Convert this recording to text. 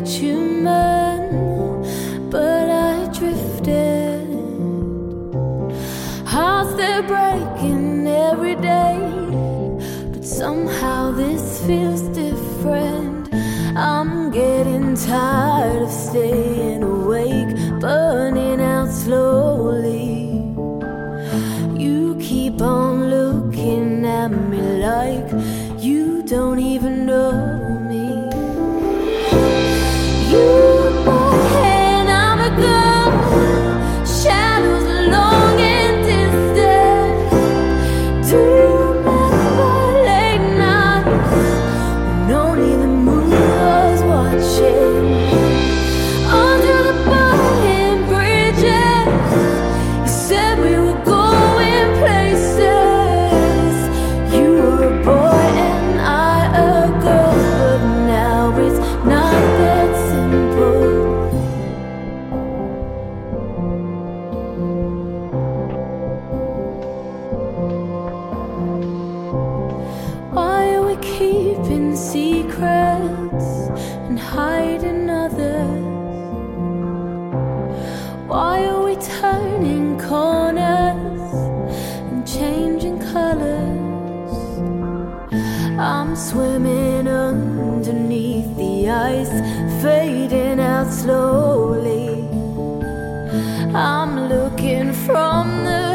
bitumen, but I drifted. Hearts they're breaking every day, but somehow this feels different. I'm getting tired of staying awake, secrets and hide in others? Why are we turning corners and changing colors? I'm swimming underneath the ice, fading out slowly. I'm looking from the